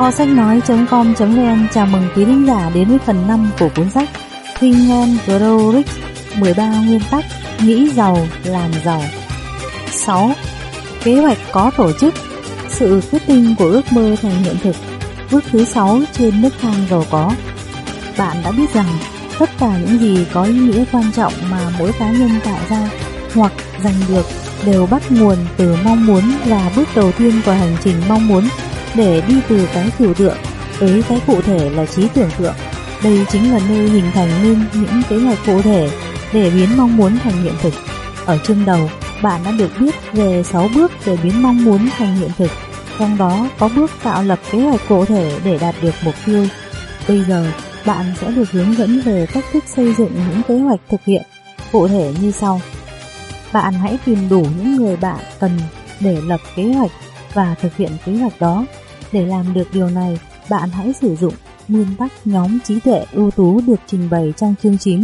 Kho sách nói.com.vn chào mừng quý thính giả đến với phần 5 của cuốn sách Think and Grow Rich 13 nguyên tắc, nghĩ giàu, làm giàu. 6. Kế hoạch có tổ chức, Sự quyết tinh của ước mơ thành hiện thực, Bước thứ 6 trên nước thang giàu có. Bạn đã biết rằng tất cả những gì có ý nghĩa quan trọng mà mỗi cá nhân tạo ra hoặc giành được đều bắt nguồn từ mong muốn và bước đầu tiên của hành trình mong muốn để đi từ cái trừu tượng tới cái cụ thể là trí tưởng tượng. Đây chính là nơi hình thành nên những kế hoạch cụ thể để biến mong muốn thành hiện thực. Ở chương đầu, bạn đã được biết về 6 bước để biến mong muốn thành hiện thực. Trong đó có bước tạo lập kế hoạch cụ thể để đạt được mục tiêu. Bây giờ, bạn sẽ được hướng dẫn về cách thức xây dựng những kế hoạch thực hiện cụ thể như sau. Bạn hãy tìm đủ những người bạn cần để lập kế hoạch và thực hiện kế hoạch đó. Để làm được điều này, bạn hãy sử dụng nguyên tắc nhóm trí tuệ ưu tú được trình bày trong chương 9.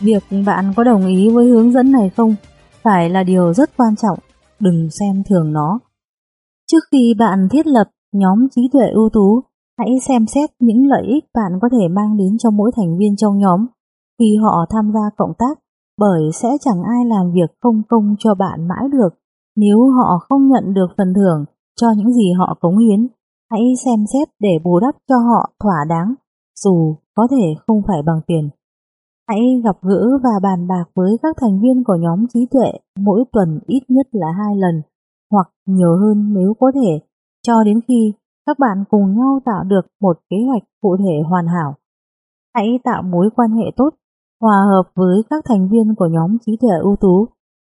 Việc bạn có đồng ý với hướng dẫn này không phải là điều rất quan trọng, đừng xem thường nó. Trước khi bạn thiết lập nhóm trí tuệ ưu tú, hãy xem xét những lợi ích bạn có thể mang đến cho mỗi thành viên trong nhóm khi họ tham gia cộng tác, bởi sẽ chẳng ai làm việc không công cho bạn mãi được nếu họ không nhận được phần thưởng cho những gì họ cống hiến. Hãy xem xét để bù đắp cho họ thỏa đáng, dù có thể không phải bằng tiền. Hãy gặp gỡ và bàn bạc với các thành viên của nhóm trí tuệ mỗi tuần ít nhất là hai lần, hoặc nhiều hơn nếu có thể, cho đến khi các bạn cùng nhau tạo được một kế hoạch cụ thể hoàn hảo. Hãy tạo mối quan hệ tốt, hòa hợp với các thành viên của nhóm trí tuệ ưu tú.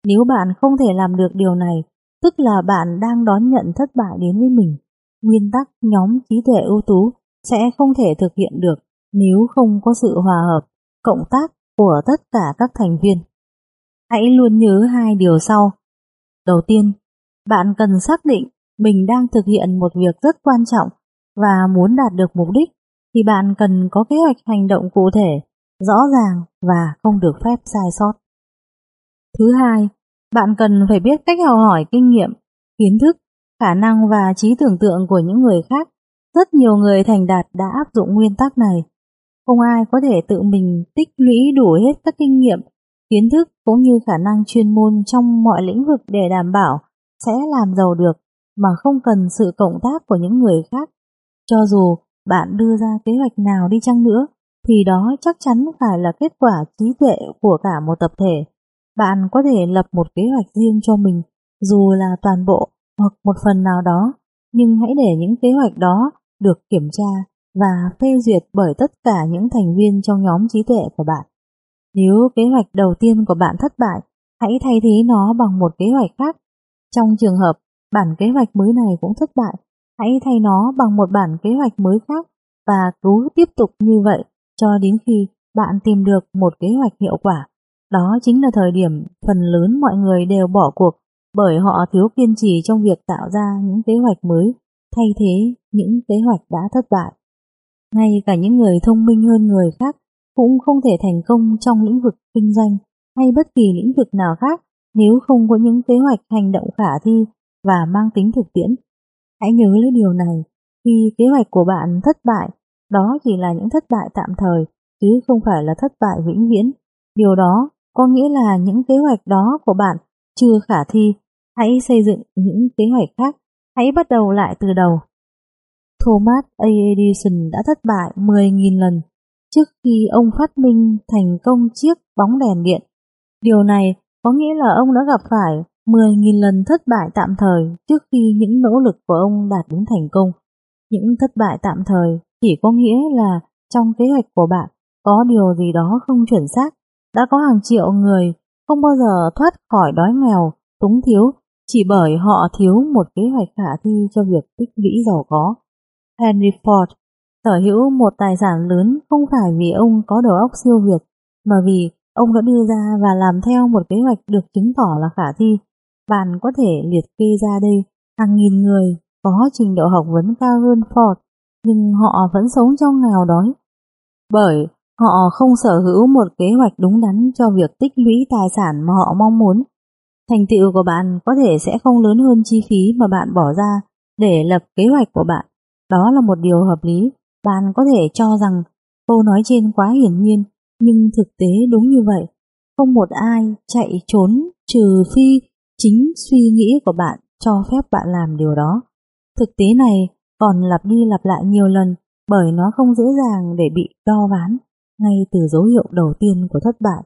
Nếu bạn không thể làm được điều này, tức là bạn đang đón nhận thất bại đến với mình. Nguyên tắc nhóm trí tuệ ưu tú sẽ không thể thực hiện được nếu không có sự hòa hợp, cộng tác của tất cả các thành viên. Hãy luôn nhớ hai điều sau. Đầu tiên, bạn cần xác định mình đang thực hiện một việc rất quan trọng và muốn đạt được mục đích thì bạn cần có kế hoạch hành động cụ thể, rõ ràng và không được phép sai sót. Thứ hai, bạn cần phải biết cách học hỏi kinh nghiệm, kiến thức, khả năng và trí tưởng tượng của những người khác. Rất nhiều người thành đạt đã áp dụng nguyên tắc này. Không ai có thể tự mình tích lũy đủ hết các kinh nghiệm, kiến thức cũng như khả năng chuyên môn trong mọi lĩnh vực để đảm bảo sẽ làm giàu được mà không cần sự cộng tác của những người khác. Cho dù bạn đưa ra kế hoạch nào đi chăng nữa, thì đó chắc chắn phải là kết quả trí tuệ của cả một tập thể. Bạn có thể lập một kế hoạch riêng cho mình, dù là toàn bộ hoặc một phần nào đó, nhưng hãy để những kế hoạch đó được kiểm tra và phê duyệt bởi tất cả những thành viên trong nhóm trí tuệ của bạn. Nếu kế hoạch đầu tiên của bạn thất bại, hãy thay thế nó bằng một kế hoạch khác. Trong trường hợp bản kế hoạch mới này cũng thất bại, hãy thay nó bằng một bản kế hoạch mới khác và cứ tiếp tục như vậy cho đến khi bạn tìm được một kế hoạch hiệu quả. Đó chính là thời điểm phần lớn mọi người đều bỏ cuộc bởi họ thiếu kiên trì trong việc tạo ra những kế hoạch mới thay thế những kế hoạch đã thất bại. Ngay cả những người thông minh hơn người khác cũng không thể thành công trong lĩnh vực kinh doanh hay bất kỳ lĩnh vực nào khác nếu không có những kế hoạch hành động khả thi và mang tính thực tiễn. Hãy nhớ lấy điều này, khi kế hoạch của bạn thất bại, đó chỉ là những thất bại tạm thời, chứ không phải là thất bại vĩnh viễn. Điều đó có nghĩa là những kế hoạch đó của bạn chưa khả thi, hãy xây dựng những kế hoạch khác, hãy bắt đầu lại từ đầu. Thomas A. Edison đã thất bại 10.000 lần trước khi ông phát minh thành công chiếc bóng đèn điện. Điều này có nghĩa là ông đã gặp phải 10.000 lần thất bại tạm thời trước khi những nỗ lực của ông đạt đến thành công. Những thất bại tạm thời chỉ có nghĩa là trong kế hoạch của bạn có điều gì đó không chuẩn xác. Đã có hàng triệu người không bao giờ thoát khỏi đói nghèo, túng thiếu chỉ bởi họ thiếu một kế hoạch khả thi cho việc tích lũy giàu có. Henry Ford sở hữu một tài sản lớn không phải vì ông có đầu óc siêu việt, mà vì ông đã đưa ra và làm theo một kế hoạch được chứng tỏ là khả thi. Bạn có thể liệt kê ra đây hàng nghìn người có trình độ học vấn cao hơn Ford, nhưng họ vẫn sống trong nghèo đói. Bởi họ không sở hữu một kế hoạch đúng đắn cho việc tích lũy tài sản mà họ mong muốn. Thành tựu của bạn có thể sẽ không lớn hơn chi phí mà bạn bỏ ra để lập kế hoạch của bạn. Đó là một điều hợp lý, bạn có thể cho rằng câu nói trên quá hiển nhiên, nhưng thực tế đúng như vậy. Không một ai chạy trốn trừ phi chính suy nghĩ của bạn cho phép bạn làm điều đó. Thực tế này còn lặp đi lặp lại nhiều lần bởi nó không dễ dàng để bị đo ván ngay từ dấu hiệu đầu tiên của thất bại.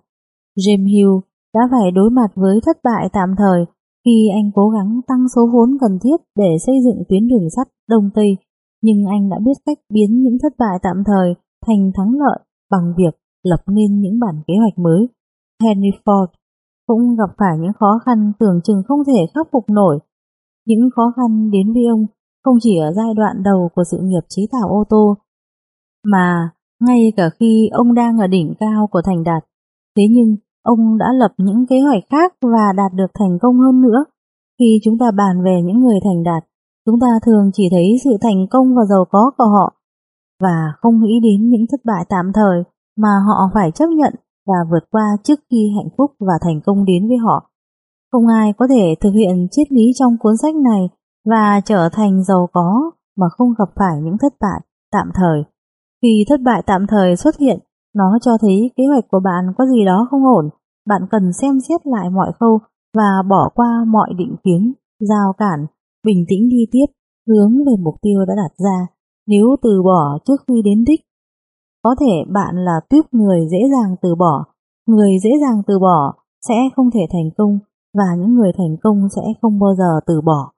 James Hill đã phải đối mặt với thất bại tạm thời khi anh cố gắng tăng số vốn cần thiết để xây dựng tuyến đường sắt Đông Tây, nhưng anh đã biết cách biến những thất bại tạm thời thành thắng lợi bằng việc lập nên những bản kế hoạch mới. Henry Ford cũng gặp phải những khó khăn tưởng chừng không thể khắc phục nổi. Những khó khăn đến với ông không chỉ ở giai đoạn đầu của sự nghiệp chế tạo ô tô, mà ngay cả khi ông đang ở đỉnh cao của thành đạt. Thế nhưng, ông đã lập những kế hoạch khác và đạt được thành công hơn nữa. Khi chúng ta bàn về những người thành đạt, chúng ta thường chỉ thấy sự thành công và giàu có của họ, và không nghĩ đến những thất bại tạm thời mà họ phải chấp nhận và vượt qua trước khi hạnh phúc và thành công đến với họ. Không ai có thể thực hiện triết lý trong cuốn sách này và trở thành giàu có mà không gặp phải những thất bại tạm thời. Khi thất bại tạm thời xuất hiện, nó cho thấy kế hoạch của bạn có gì đó không ổn. Bạn cần xem xét lại mọi khâu và bỏ qua mọi định kiến, giao cản, bình tĩnh đi tiếp, hướng về mục tiêu đã đặt ra. Nếu từ bỏ trước khi đến đích, có thể bạn là tuyếp người dễ dàng từ bỏ. Người dễ dàng từ bỏ sẽ không thể thành công và những người thành công sẽ không bao giờ từ bỏ.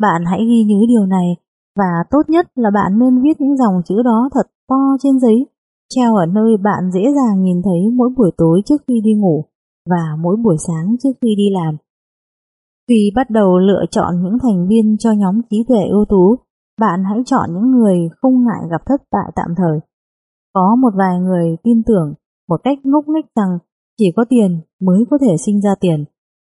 Bạn hãy ghi nhớ điều này và tốt nhất là bạn nên viết những dòng chữ đó thật to trên giấy, treo ở nơi bạn dễ dàng nhìn thấy mỗi buổi tối trước khi đi ngủ và mỗi buổi sáng trước khi đi làm. Khi bắt đầu lựa chọn những thành viên cho nhóm trí tuệ ưu tú, bạn hãy chọn những người không ngại gặp thất bại tạm thời. Có một vài người tin tưởng một cách ngốc nghếch rằng chỉ có tiền mới có thể sinh ra tiền.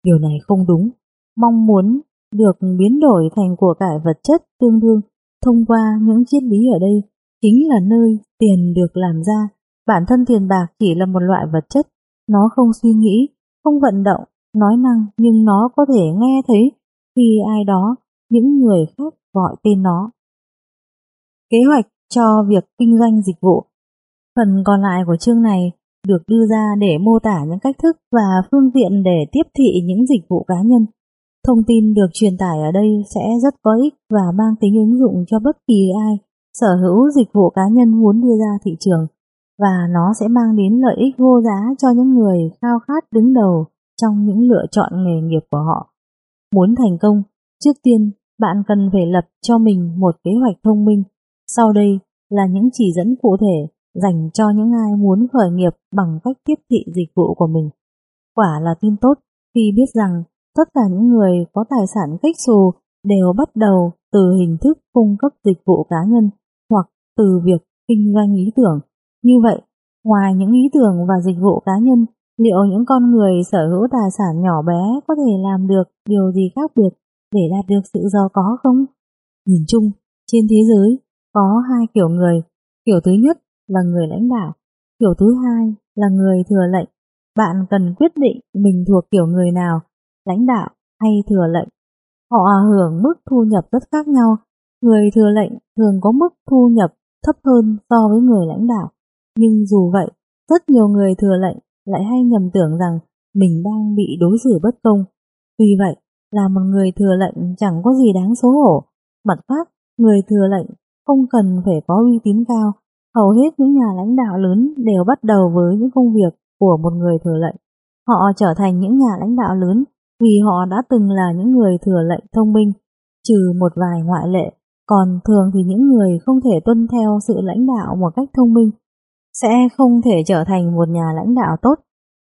Điều này không đúng. Mong muốn được biến đổi thành của cải vật chất tương đương thông qua những triết lý ở đây chính là nơi tiền được làm ra. Bản thân tiền bạc chỉ là một loại vật chất, nó không suy nghĩ, không vận động, nói năng nhưng nó có thể nghe thấy khi ai đó, những người khác gọi tên nó. Kế hoạch cho việc kinh doanh dịch vụ Phần còn lại của chương này được đưa ra để mô tả những cách thức và phương tiện để tiếp thị những dịch vụ cá nhân. Thông tin được truyền tải ở đây sẽ rất có ích và mang tính ứng dụng cho bất kỳ ai sở hữu dịch vụ cá nhân muốn đưa ra thị trường và nó sẽ mang đến lợi ích vô giá cho những người khao khát đứng đầu trong những lựa chọn nghề nghiệp của họ. Muốn thành công, trước tiên bạn cần phải lập cho mình một kế hoạch thông minh. Sau đây là những chỉ dẫn cụ thể dành cho những ai muốn khởi nghiệp bằng cách tiếp thị dịch vụ của mình. Quả là tin tốt khi biết rằng tất cả những người có tài sản cách xù đều bắt đầu từ hình thức cung cấp dịch vụ cá nhân hoặc từ việc kinh doanh ý tưởng. Như vậy, ngoài những ý tưởng và dịch vụ cá nhân, liệu những con người sở hữu tài sản nhỏ bé có thể làm được điều gì khác biệt để đạt được sự giàu có không? Nhìn chung, trên thế giới có hai kiểu người. Kiểu thứ nhất là người lãnh đạo, kiểu thứ hai là người thừa lệnh. Bạn cần quyết định mình thuộc kiểu người nào, lãnh đạo hay thừa lệnh. Họ hưởng mức thu nhập rất khác nhau. Người thừa lệnh thường có mức thu nhập thấp hơn so với người lãnh đạo. Nhưng dù vậy, rất nhiều người thừa lệnh lại hay nhầm tưởng rằng mình đang bị đối xử bất công. Tuy vậy, là một người thừa lệnh chẳng có gì đáng xấu hổ. Mặt khác, người thừa lệnh không cần phải có uy tín cao Hầu hết những nhà lãnh đạo lớn đều bắt đầu với những công việc của một người thừa lệnh. Họ trở thành những nhà lãnh đạo lớn vì họ đã từng là những người thừa lệnh thông minh, trừ một vài ngoại lệ. Còn thường thì những người không thể tuân theo sự lãnh đạo một cách thông minh sẽ không thể trở thành một nhà lãnh đạo tốt.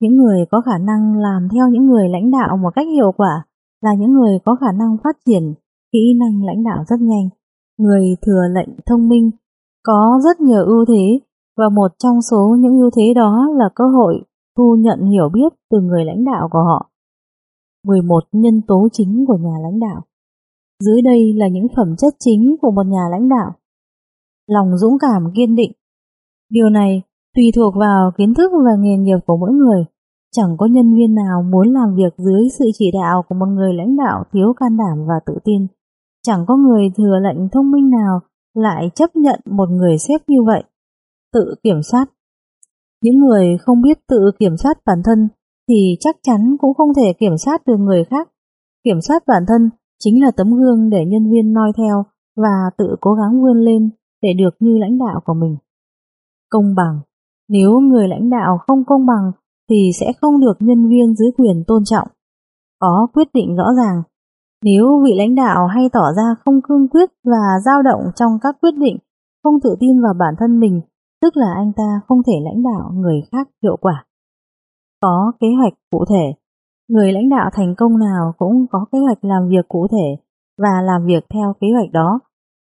Những người có khả năng làm theo những người lãnh đạo một cách hiệu quả là những người có khả năng phát triển kỹ năng lãnh đạo rất nhanh. Người thừa lệnh thông minh có rất nhiều ưu thế và một trong số những ưu thế đó là cơ hội thu nhận hiểu biết từ người lãnh đạo của họ. 11 nhân tố chính của nhà lãnh đạo dưới đây là những phẩm chất chính của một nhà lãnh đạo. Lòng dũng cảm, kiên định Điều này tùy thuộc vào kiến thức và nghề nghiệp của mỗi người. Chẳng có nhân viên nào muốn làm việc dưới sự chỉ đạo của một người lãnh đạo thiếu can đảm và tự tin. Chẳng có người thừa lệnh thông minh nào lại chấp nhận một người sếp như vậy. Tự kiểm soát. Những người không biết tự kiểm soát bản thân thì chắc chắn cũng không thể kiểm soát được người khác. Kiểm soát bản thân chính là tấm gương để nhân viên noi theo và tự cố gắng vươn lên để được như lãnh đạo của mình. Công bằng Nếu người lãnh đạo không công bằng thì sẽ không được nhân viên dưới quyền tôn trọng. Có quyết định rõ ràng. Nếu vị lãnh đạo hay tỏ ra không cương quyết và dao động trong các quyết định, không tự tin vào bản thân mình, tức là anh ta không thể lãnh đạo người khác hiệu quả. Có kế hoạch cụ thể. Người lãnh đạo thành công nào cũng có kế hoạch làm việc cụ thể và làm việc theo kế hoạch đó.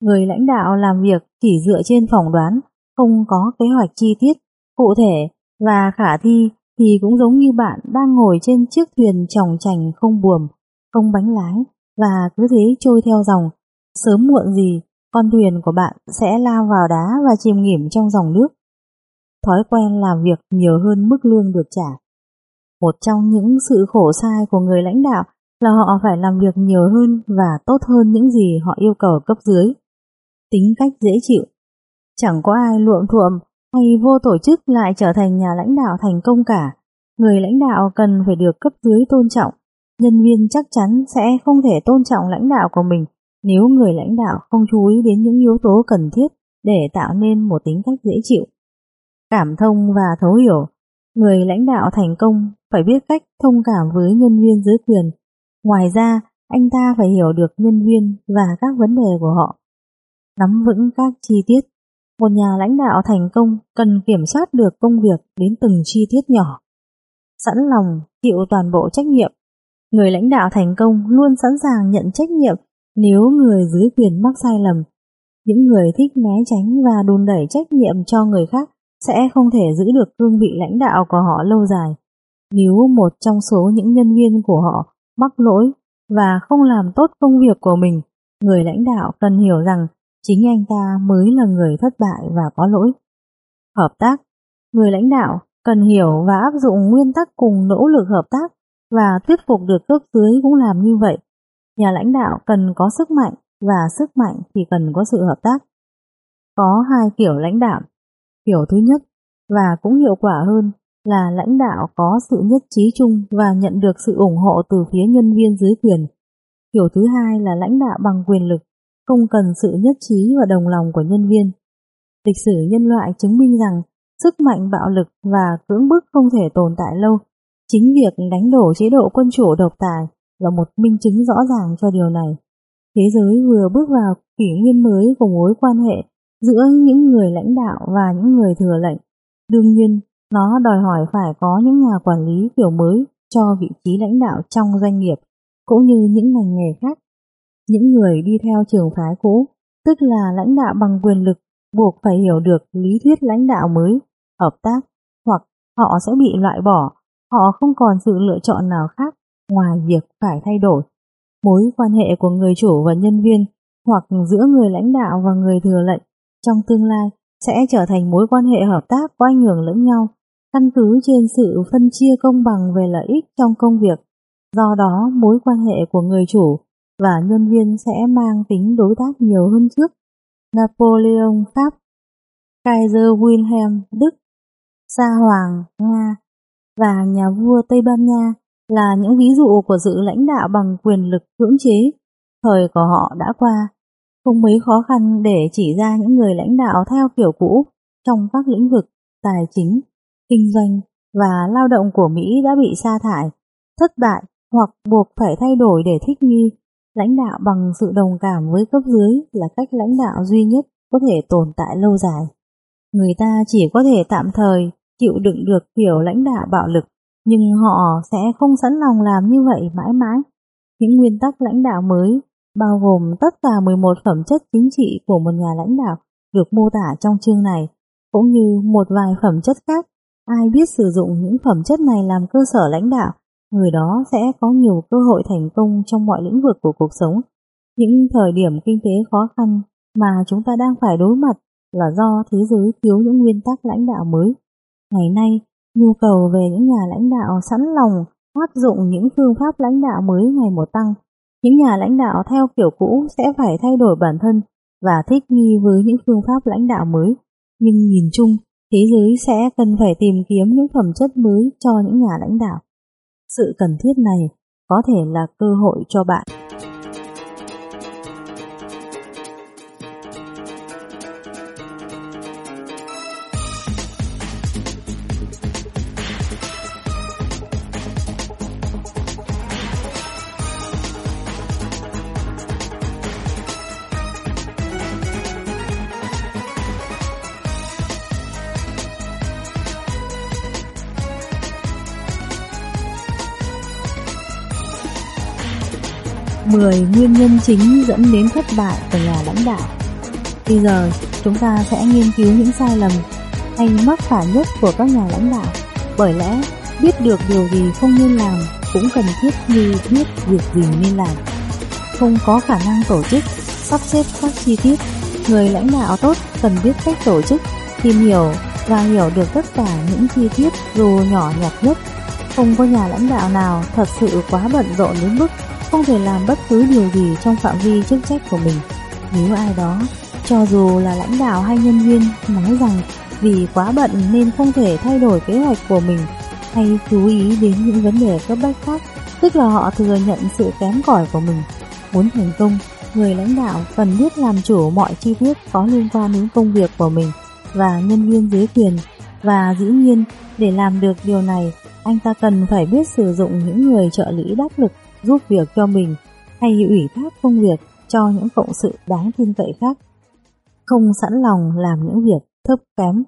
Người lãnh đạo làm việc chỉ dựa trên phỏng đoán, không có kế hoạch chi tiết, cụ thể và khả thi thì cũng giống như bạn đang ngồi trên chiếc thuyền tròng trành không buồm, không bánh lái và cứ thế trôi theo dòng. Sớm muộn gì, con thuyền của bạn sẽ lao vào đá và chìm nghỉm trong dòng nước. Thói quen làm việc nhiều hơn mức lương được trả. Một trong những sự khổ sai của người lãnh đạo là họ phải làm việc nhiều hơn và tốt hơn những gì họ yêu cầu cấp dưới. Tính cách dễ chịu. Chẳng có ai luộm thuộm hay vô tổ chức lại trở thành nhà lãnh đạo thành công cả. Người lãnh đạo cần phải được cấp dưới tôn trọng. Nhân viên chắc chắn sẽ không thể tôn trọng lãnh đạo của mình nếu người lãnh đạo không chú ý đến những yếu tố cần thiết để tạo nên một tính cách dễ chịu. Cảm thông và thấu hiểu Người lãnh đạo thành công phải biết cách thông cảm với nhân viên dưới quyền. Ngoài ra, anh ta phải hiểu được nhân viên và các vấn đề của họ. Nắm vững các chi tiết. Một nhà lãnh đạo thành công cần kiểm soát được công việc đến từng chi tiết nhỏ. Sẵn lòng chịu toàn bộ trách nhiệm. Người lãnh đạo thành công luôn sẵn sàng nhận trách nhiệm nếu người dưới quyền mắc sai lầm. Những người thích né tránh và đùn đẩy trách nhiệm cho người khác sẽ không thể giữ được cương vị lãnh đạo của họ lâu dài. Nếu một trong số những nhân viên của họ mắc lỗi và không làm tốt công việc của mình, người lãnh đạo cần hiểu rằng chính anh ta mới là người thất bại và có lỗi. Hợp tác Người lãnh đạo cần hiểu và áp dụng nguyên tắc cùng nỗ lực hợp tác và thuyết phục được cấp dưới cũng làm như vậy. Nhà lãnh đạo cần có sức mạnh và sức mạnh thì cần có sự hợp tác. Có hai kiểu lãnh đạo Kiểu thứ nhất, và cũng hiệu quả hơn, là lãnh đạo có sự nhất trí chung và nhận được sự ủng hộ từ phía nhân viên dưới quyền. Kiểu thứ hai là lãnh đạo bằng quyền lực, không cần sự nhất trí và đồng lòng của nhân viên. Lịch sử nhân loại chứng minh rằng sức mạnh bạo lực và cưỡng bức không thể tồn tại lâu. Chính việc đánh đổ chế độ quân chủ độc tài là một minh chứng rõ ràng cho điều này. Thế giới vừa bước vào kỷ nguyên mới của mối quan hệ giữa những người lãnh đạo và những người thừa lệnh. Đương nhiên, nó đòi hỏi phải có những nhà quản lý kiểu mới cho vị trí lãnh đạo trong doanh nghiệp, cũng như những ngành nghề khác. Những người đi theo trường phái cũ, tức là lãnh đạo bằng quyền lực, buộc phải hiểu được lý thuyết lãnh đạo mới, hợp tác, hoặc họ sẽ bị loại bỏ, họ không còn sự lựa chọn nào khác ngoài việc phải thay đổi. Mối quan hệ của người chủ và nhân viên, hoặc giữa người lãnh đạo và người thừa lệnh trong tương lai sẽ trở thành mối quan hệ hợp tác có ảnh hưởng lẫn nhau, căn cứ trên sự phân chia công bằng về lợi ích trong công việc. Do đó, mối quan hệ của người chủ và nhân viên sẽ mang tính đối tác nhiều hơn trước. Napoleon Pháp, Kaiser Wilhelm Đức, Sa Hoàng Nga và nhà vua Tây Ban Nha là những ví dụ của sự lãnh đạo bằng quyền lực cưỡng chế. Thời của họ đã qua, không mấy khó khăn để chỉ ra những người lãnh đạo theo kiểu cũ trong các lĩnh vực tài chính, kinh doanh và lao động của Mỹ đã bị sa thải, thất bại hoặc buộc phải thay đổi để thích nghi. Lãnh đạo bằng sự đồng cảm với cấp dưới là cách lãnh đạo duy nhất có thể tồn tại lâu dài. Người ta chỉ có thể tạm thời chịu đựng được kiểu lãnh đạo bạo lực, nhưng họ sẽ không sẵn lòng làm như vậy mãi mãi. Những nguyên tắc lãnh đạo mới bao gồm tất cả 11 phẩm chất chính trị của một nhà lãnh đạo được mô tả trong chương này, cũng như một vài phẩm chất khác. Ai biết sử dụng những phẩm chất này làm cơ sở lãnh đạo, người đó sẽ có nhiều cơ hội thành công trong mọi lĩnh vực của cuộc sống. Những thời điểm kinh tế khó khăn mà chúng ta đang phải đối mặt là do thế giới thiếu những nguyên tắc lãnh đạo mới. Ngày nay, nhu cầu về những nhà lãnh đạo sẵn lòng áp dụng những phương pháp lãnh đạo mới ngày một tăng những nhà lãnh đạo theo kiểu cũ sẽ phải thay đổi bản thân và thích nghi với những phương pháp lãnh đạo mới. Nhưng nhìn chung, thế giới sẽ cần phải tìm kiếm những phẩm chất mới cho những nhà lãnh đạo. Sự cần thiết này có thể là cơ hội cho bạn. Mười nguyên nhân chính dẫn đến thất bại của nhà lãnh đạo. Bây giờ chúng ta sẽ nghiên cứu những sai lầm hay mắc phải nhất của các nhà lãnh đạo. Bởi lẽ biết được điều gì không nên làm cũng cần thiết như biết việc gì nên làm. Không có khả năng tổ chức, sắp xếp các chi tiết. Người lãnh đạo tốt cần biết cách tổ chức, tìm hiểu và hiểu được tất cả những chi tiết dù nhỏ nhặt nhất. Không có nhà lãnh đạo nào thật sự quá bận rộn đến mức không thể làm bất cứ điều gì trong phạm vi chức trách của mình. Nếu ai đó, cho dù là lãnh đạo hay nhân viên, nói rằng vì quá bận nên không thể thay đổi kế hoạch của mình hay chú ý đến những vấn đề cấp bách khác, tức là họ thừa nhận sự kém cỏi của mình. Muốn thành công, người lãnh đạo cần biết làm chủ mọi chi tiết có liên quan đến công việc của mình và nhân viên dưới quyền và dĩ nhiên để làm được điều này anh ta cần phải biết sử dụng những người trợ lý đắc lực giúp việc cho mình hay ủy thác công việc cho những cộng sự đáng tin cậy khác. Không sẵn lòng làm những việc thấp kém.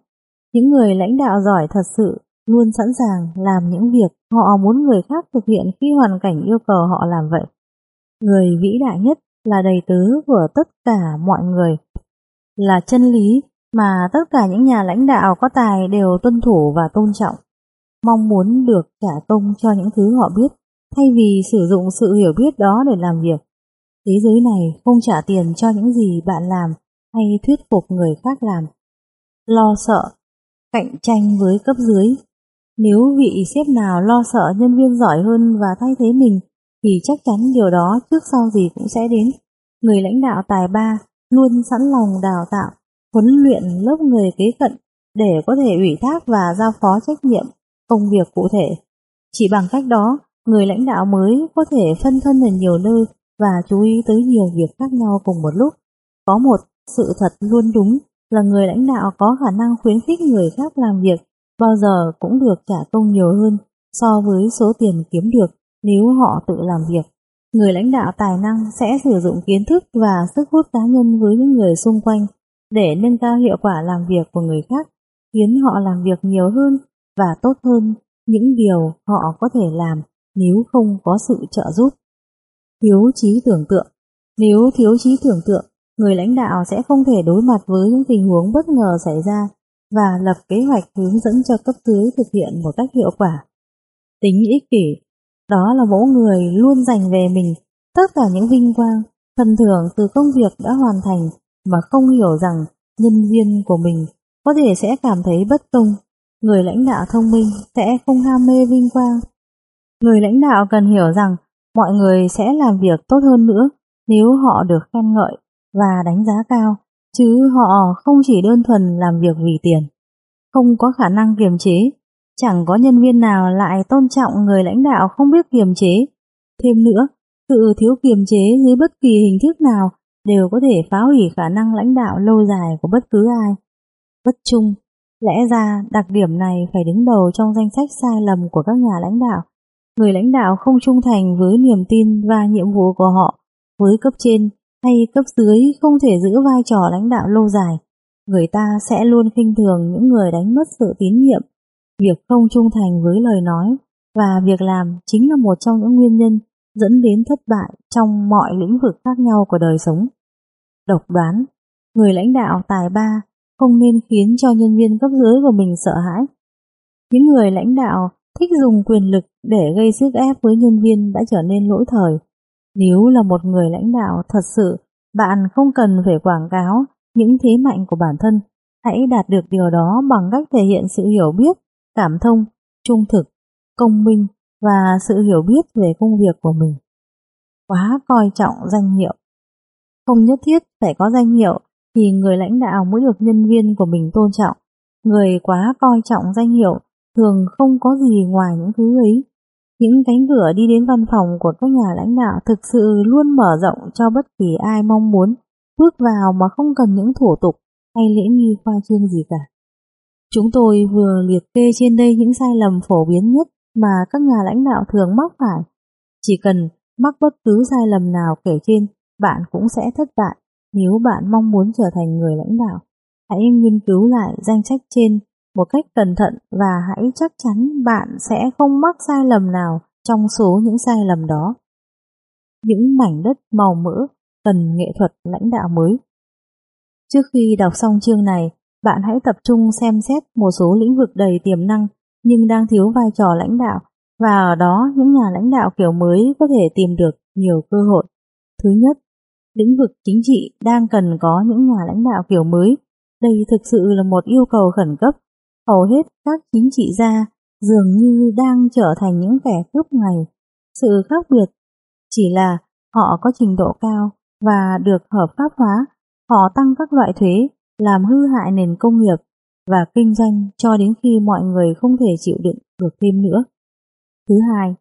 Những người lãnh đạo giỏi thật sự luôn sẵn sàng làm những việc họ muốn người khác thực hiện khi hoàn cảnh yêu cầu họ làm vậy. Người vĩ đại nhất là đầy tớ của tất cả mọi người, là chân lý mà tất cả những nhà lãnh đạo có tài đều tuân thủ và tôn trọng, mong muốn được trả công cho những thứ họ biết thay vì sử dụng sự hiểu biết đó để làm việc. Thế giới này không trả tiền cho những gì bạn làm hay thuyết phục người khác làm. Lo sợ, cạnh tranh với cấp dưới. Nếu vị sếp nào lo sợ nhân viên giỏi hơn và thay thế mình, thì chắc chắn điều đó trước sau gì cũng sẽ đến. Người lãnh đạo tài ba luôn sẵn lòng đào tạo, huấn luyện lớp người kế cận để có thể ủy thác và giao phó trách nhiệm công việc cụ thể. Chỉ bằng cách đó, người lãnh đạo mới có thể phân thân ở nhiều nơi và chú ý tới nhiều việc khác nhau cùng một lúc. Có một sự thật luôn đúng là người lãnh đạo có khả năng khuyến khích người khác làm việc bao giờ cũng được trả công nhiều hơn so với số tiền kiếm được nếu họ tự làm việc. Người lãnh đạo tài năng sẽ sử dụng kiến thức và sức hút cá nhân với những người xung quanh để nâng cao hiệu quả làm việc của người khác, khiến họ làm việc nhiều hơn và tốt hơn những điều họ có thể làm nếu không có sự trợ giúp. Thiếu trí tưởng tượng Nếu thiếu trí tưởng tượng, người lãnh đạo sẽ không thể đối mặt với những tình huống bất ngờ xảy ra và lập kế hoạch hướng dẫn cho cấp dưới thực hiện một cách hiệu quả. Tính ích kỷ, đó là mẫu người luôn dành về mình tất cả những vinh quang, phần thưởng từ công việc đã hoàn thành mà không hiểu rằng nhân viên của mình có thể sẽ cảm thấy bất công. Người lãnh đạo thông minh sẽ không ham mê vinh quang Người lãnh đạo cần hiểu rằng mọi người sẽ làm việc tốt hơn nữa nếu họ được khen ngợi và đánh giá cao, chứ họ không chỉ đơn thuần làm việc vì tiền. Không có khả năng kiềm chế, chẳng có nhân viên nào lại tôn trọng người lãnh đạo không biết kiềm chế. Thêm nữa, sự thiếu kiềm chế dưới bất kỳ hình thức nào đều có thể phá hủy khả năng lãnh đạo lâu dài của bất cứ ai. Bất chung, lẽ ra đặc điểm này phải đứng đầu trong danh sách sai lầm của các nhà lãnh đạo người lãnh đạo không trung thành với niềm tin và nhiệm vụ của họ với cấp trên hay cấp dưới không thể giữ vai trò lãnh đạo lâu dài. Người ta sẽ luôn khinh thường những người đánh mất sự tín nhiệm. Việc không trung thành với lời nói và việc làm chính là một trong những nguyên nhân dẫn đến thất bại trong mọi lĩnh vực khác nhau của đời sống. Độc đoán, người lãnh đạo tài ba không nên khiến cho nhân viên cấp dưới của mình sợ hãi. Những người lãnh đạo thích dùng quyền lực để gây sức ép với nhân viên đã trở nên lỗi thời. Nếu là một người lãnh đạo thật sự, bạn không cần phải quảng cáo những thế mạnh của bản thân. Hãy đạt được điều đó bằng cách thể hiện sự hiểu biết, cảm thông, trung thực, công minh và sự hiểu biết về công việc của mình. Quá coi trọng danh hiệu. Không nhất thiết phải có danh hiệu thì người lãnh đạo mới được nhân viên của mình tôn trọng. Người quá coi trọng danh hiệu thường không có gì ngoài những thứ ấy. Những cánh cửa đi đến văn phòng của các nhà lãnh đạo thực sự luôn mở rộng cho bất kỳ ai mong muốn bước vào mà không cần những thủ tục hay lễ nghi khoa trương gì cả. Chúng tôi vừa liệt kê trên đây những sai lầm phổ biến nhất mà các nhà lãnh đạo thường mắc phải. Chỉ cần mắc bất cứ sai lầm nào kể trên, bạn cũng sẽ thất bại nếu bạn mong muốn trở thành người lãnh đạo. Hãy nghiên cứu lại danh sách trên một cách cẩn thận và hãy chắc chắn bạn sẽ không mắc sai lầm nào trong số những sai lầm đó. Những mảnh đất màu mỡ cần nghệ thuật lãnh đạo mới. Trước khi đọc xong chương này, bạn hãy tập trung xem xét một số lĩnh vực đầy tiềm năng nhưng đang thiếu vai trò lãnh đạo và ở đó những nhà lãnh đạo kiểu mới có thể tìm được nhiều cơ hội. Thứ nhất, lĩnh vực chính trị đang cần có những nhà lãnh đạo kiểu mới. Đây thực sự là một yêu cầu khẩn cấp. Hầu hết các chính trị gia dường như đang trở thành những kẻ cướp ngày. Sự khác biệt chỉ là họ có trình độ cao và được hợp pháp hóa, họ tăng các loại thuế, làm hư hại nền công nghiệp và kinh doanh cho đến khi mọi người không thể chịu đựng được thêm nữa. Thứ hai,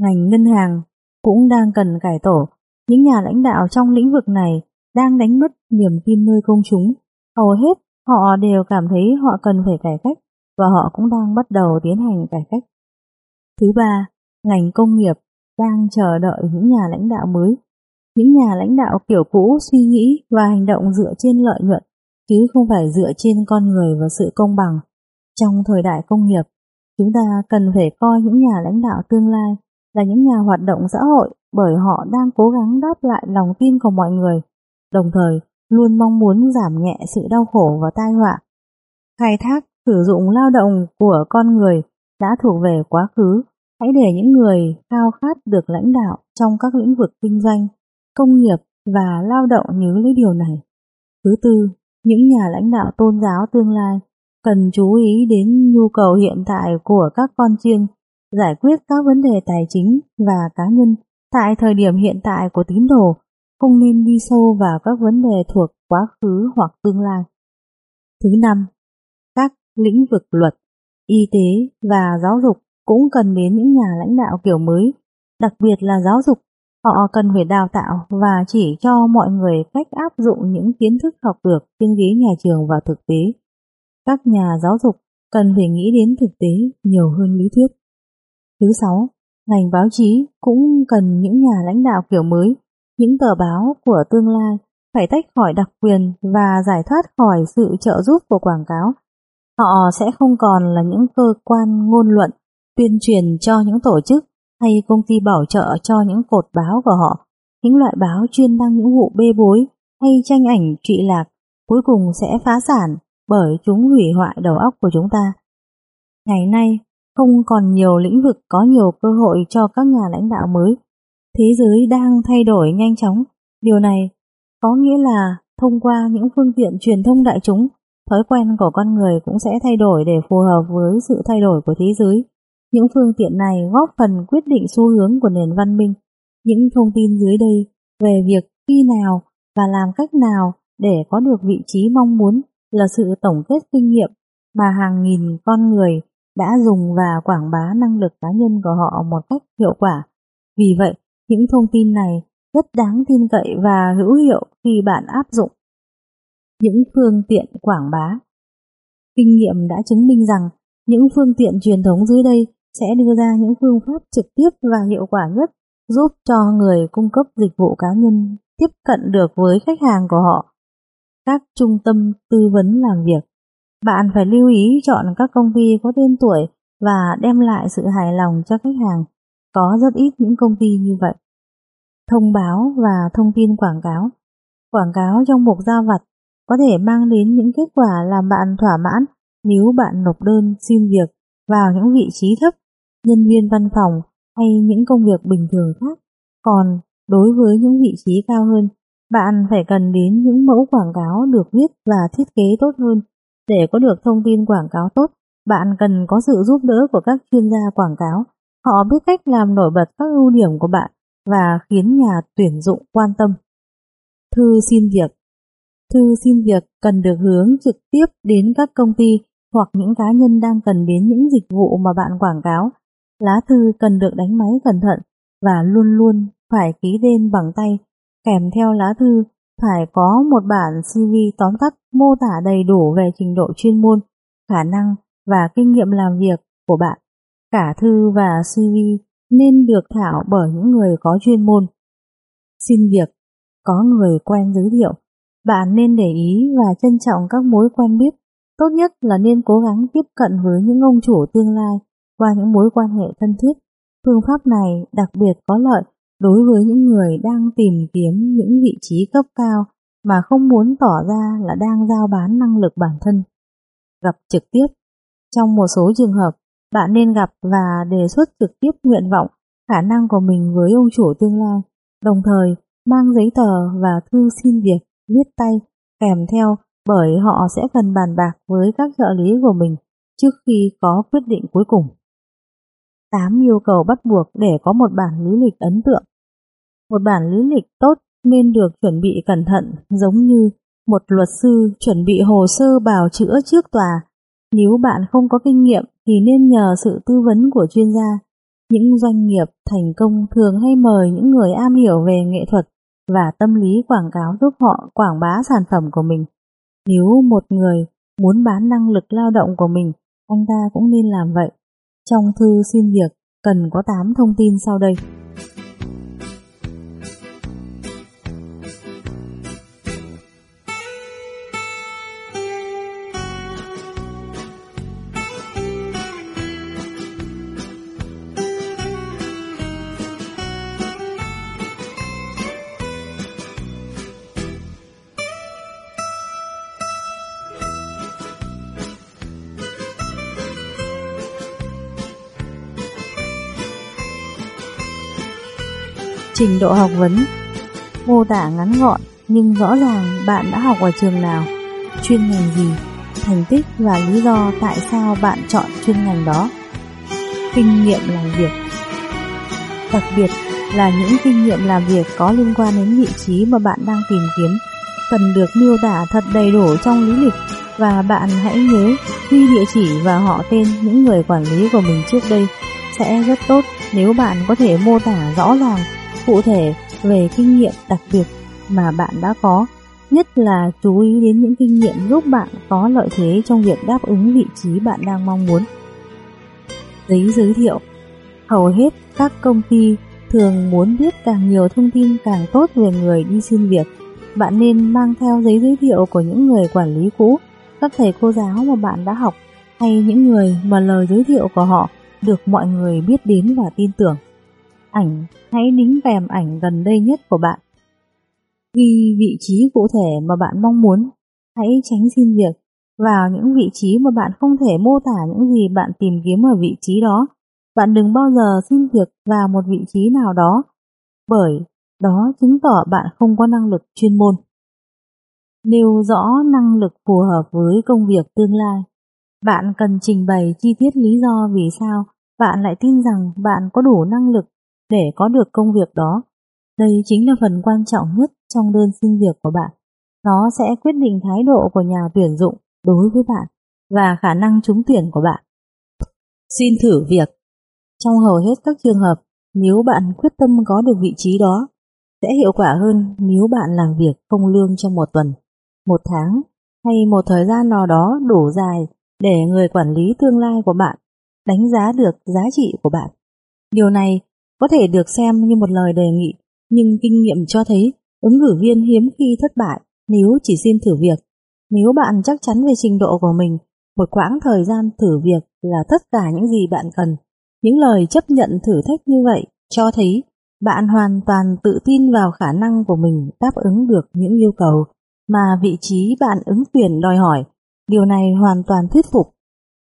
ngành ngân hàng cũng đang cần cải tổ. Những nhà lãnh đạo trong lĩnh vực này đang đánh mất niềm tin nơi công chúng. Hầu hết họ đều cảm thấy họ cần phải cải cách và họ cũng đang bắt đầu tiến hành cải cách. Thứ ba, ngành công nghiệp đang chờ đợi những nhà lãnh đạo mới. Những nhà lãnh đạo kiểu cũ suy nghĩ và hành động dựa trên lợi nhuận, chứ không phải dựa trên con người và sự công bằng. Trong thời đại công nghiệp, chúng ta cần phải coi những nhà lãnh đạo tương lai là những nhà hoạt động xã hội bởi họ đang cố gắng đáp lại lòng tin của mọi người, đồng thời luôn mong muốn giảm nhẹ sự đau khổ và tai họa. Khai thác sử dụng lao động của con người đã thuộc về quá khứ, hãy để những người khao khát được lãnh đạo trong các lĩnh vực kinh doanh, công nghiệp và lao động nhớ lấy điều này. Thứ tư, những nhà lãnh đạo tôn giáo tương lai cần chú ý đến nhu cầu hiện tại của các con chiêng, giải quyết các vấn đề tài chính và cá nhân tại thời điểm hiện tại của tín đồ, không nên đi sâu vào các vấn đề thuộc quá khứ hoặc tương lai. Thứ năm, các lĩnh vực luật, y tế và giáo dục cũng cần đến những nhà lãnh đạo kiểu mới, đặc biệt là giáo dục. Họ cần phải đào tạo và chỉ cho mọi người cách áp dụng những kiến thức học được trên ghế nhà trường và thực tế. Các nhà giáo dục cần phải nghĩ đến thực tế nhiều hơn lý thuyết. Thứ sáu, ngành báo chí cũng cần những nhà lãnh đạo kiểu mới, những tờ báo của tương lai phải tách khỏi đặc quyền và giải thoát khỏi sự trợ giúp của quảng cáo. Họ sẽ không còn là những cơ quan ngôn luận tuyên truyền cho những tổ chức hay công ty bảo trợ cho những cột báo của họ, những loại báo chuyên đăng những vụ bê bối hay tranh ảnh trụy lạc cuối cùng sẽ phá sản bởi chúng hủy hoại đầu óc của chúng ta. Ngày nay, không còn nhiều lĩnh vực có nhiều cơ hội cho các nhà lãnh đạo mới. Thế giới đang thay đổi nhanh chóng. Điều này có nghĩa là thông qua những phương tiện truyền thông đại chúng, thói quen của con người cũng sẽ thay đổi để phù hợp với sự thay đổi của thế giới. Những phương tiện này góp phần quyết định xu hướng của nền văn minh. Những thông tin dưới đây về việc khi nào và làm cách nào để có được vị trí mong muốn là sự tổng kết kinh nghiệm mà hàng nghìn con người đã dùng và quảng bá năng lực cá nhân của họ một cách hiệu quả. Vì vậy, những thông tin này rất đáng tin cậy và hữu hiệu khi bạn áp dụng. Những phương tiện quảng bá Kinh nghiệm đã chứng minh rằng những phương tiện truyền thống dưới đây sẽ đưa ra những phương pháp trực tiếp và hiệu quả nhất, giúp cho người cung cấp dịch vụ cá nhân tiếp cận được với khách hàng của họ. Các trung tâm tư vấn làm việc Bạn phải lưu ý chọn các công ty có tên tuổi và đem lại sự hài lòng cho khách hàng. Có rất ít những công ty như vậy. Thông báo và thông tin quảng cáo Quảng cáo trong mục giao vặt có thể mang đến những kết quả làm bạn thỏa mãn nếu bạn nộp đơn xin việc vào những vị trí thấp, nhân viên văn phòng hay những công việc bình thường khác. Còn đối với những vị trí cao hơn, bạn phải cần đến những mẫu quảng cáo được viết và thiết kế tốt hơn. Để có được thông tin quảng cáo tốt, bạn cần có sự giúp đỡ của các chuyên gia quảng cáo. Họ biết cách làm nổi bật các ưu điểm của bạn và khiến nhà tuyển dụng quan tâm. Thư xin việc Thư xin việc cần được hướng trực tiếp đến các công ty hoặc những cá nhân đang cần đến những dịch vụ mà bạn quảng cáo. Lá thư cần được đánh máy cẩn thận và luôn luôn phải ký tên bằng tay. Kèm theo lá thư phải có một bản CV tóm tắt mô tả đầy đủ về trình độ chuyên môn, khả năng và kinh nghiệm làm việc của bạn. Cả thư và CV nên được thảo bởi những người có chuyên môn. Xin việc, có người quen giới thiệu, bạn nên để ý và trân trọng các mối quen biết. Tốt nhất là nên cố gắng tiếp cận với những ông chủ tương lai qua những mối quan hệ thân thiết. Phương pháp này đặc biệt có lợi đối với những người đang tìm kiếm những vị trí cấp cao mà không muốn tỏ ra là đang giao bán năng lực bản thân. Gặp trực tiếp Trong một số trường hợp, bạn nên gặp và đề xuất trực tiếp nguyện vọng, khả năng của mình với ông chủ tương lai, đồng thời mang giấy tờ và thư xin việc viết tay kèm theo bởi họ sẽ cần bàn bạc với các trợ lý của mình trước khi có quyết định cuối cùng. 8 yêu cầu bắt buộc để có một bản lý lịch ấn tượng. Một bản lý lịch tốt nên được chuẩn bị cẩn thận giống như một luật sư chuẩn bị hồ sơ bào chữa trước tòa. Nếu bạn không có kinh nghiệm thì nên nhờ sự tư vấn của chuyên gia. Những doanh nghiệp thành công thường hay mời những người am hiểu về nghệ thuật và tâm lý quảng cáo giúp họ quảng bá sản phẩm của mình. Nếu một người muốn bán năng lực lao động của mình, anh ta cũng nên làm vậy. Trong thư xin việc cần có 8 thông tin sau đây. Trình độ học vấn Mô tả ngắn gọn nhưng rõ ràng bạn đã học ở trường nào, chuyên ngành gì, thành tích và lý do tại sao bạn chọn chuyên ngành đó. Kinh nghiệm làm việc Đặc biệt là những kinh nghiệm làm việc có liên quan đến vị trí mà bạn đang tìm kiếm cần được miêu tả thật đầy đủ trong lý lịch và bạn hãy nhớ ghi địa chỉ và họ tên những người quản lý của mình trước đây sẽ rất tốt nếu bạn có thể mô tả rõ ràng cụ thể về kinh nghiệm đặc biệt mà bạn đã có, nhất là chú ý đến những kinh nghiệm giúp bạn có lợi thế trong việc đáp ứng vị trí bạn đang mong muốn. Giấy giới thiệu Hầu hết các công ty thường muốn biết càng nhiều thông tin càng tốt về người đi xin việc. Bạn nên mang theo giấy giới thiệu của những người quản lý cũ, các thầy cô giáo mà bạn đã học hay những người mà lời giới thiệu của họ được mọi người biết đến và tin tưởng ảnh, hãy đính kèm ảnh gần đây nhất của bạn. Ghi vị trí cụ thể mà bạn mong muốn, hãy tránh xin việc vào những vị trí mà bạn không thể mô tả những gì bạn tìm kiếm ở vị trí đó. Bạn đừng bao giờ xin việc vào một vị trí nào đó, bởi đó chứng tỏ bạn không có năng lực chuyên môn. Nêu rõ năng lực phù hợp với công việc tương lai. Bạn cần trình bày chi tiết lý do vì sao bạn lại tin rằng bạn có đủ năng lực để có được công việc đó. Đây chính là phần quan trọng nhất trong đơn xin việc của bạn. Nó sẽ quyết định thái độ của nhà tuyển dụng đối với bạn và khả năng trúng tuyển của bạn. Xin thử việc Trong hầu hết các trường hợp, nếu bạn quyết tâm có được vị trí đó, sẽ hiệu quả hơn nếu bạn làm việc không lương trong một tuần, một tháng hay một thời gian nào đó đủ dài để người quản lý tương lai của bạn đánh giá được giá trị của bạn. Điều này có thể được xem như một lời đề nghị, nhưng kinh nghiệm cho thấy ứng cử viên hiếm khi thất bại nếu chỉ xin thử việc. Nếu bạn chắc chắn về trình độ của mình, một quãng thời gian thử việc là tất cả những gì bạn cần. Những lời chấp nhận thử thách như vậy cho thấy bạn hoàn toàn tự tin vào khả năng của mình đáp ứng được những yêu cầu mà vị trí bạn ứng tuyển đòi hỏi. Điều này hoàn toàn thuyết phục.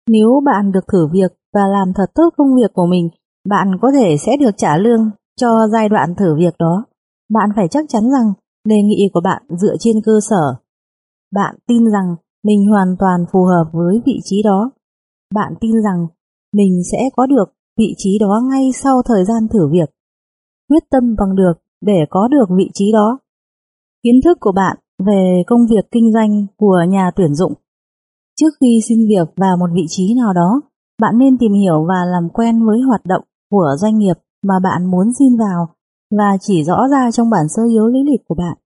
Nếu bạn được thử việc và làm thật tốt công việc của mình bạn có thể sẽ được trả lương cho giai đoạn thử việc đó. Bạn phải chắc chắn rằng đề nghị của bạn dựa trên cơ sở. Bạn tin rằng mình hoàn toàn phù hợp với vị trí đó. Bạn tin rằng mình sẽ có được vị trí đó ngay sau thời gian thử việc. Quyết tâm bằng được để có được vị trí đó. Kiến thức của bạn về công việc kinh doanh của nhà tuyển dụng Trước khi xin việc vào một vị trí nào đó, bạn nên tìm hiểu và làm quen với hoạt động của doanh nghiệp mà bạn muốn xin vào và chỉ rõ ra trong bản sơ yếu lý lịch của bạn